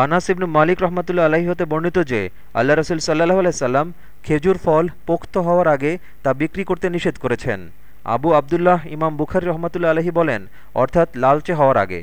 আনাস ইবনু মালিক রহমতুল্লা আলাহি হতে বর্ণিত যে, আল্লাহ রসুল সাল্লাহ আলাইসাল্লাম খেজুর ফল পোক্ত হওয়ার আগে তা বিক্রি করতে নিষেধ করেছেন। আবু আবদুল্লাহ ইমাম বুখারি রহমতুল্লা আলহি বলেন, অর্থাৎ লালচে হওয়ার আগে।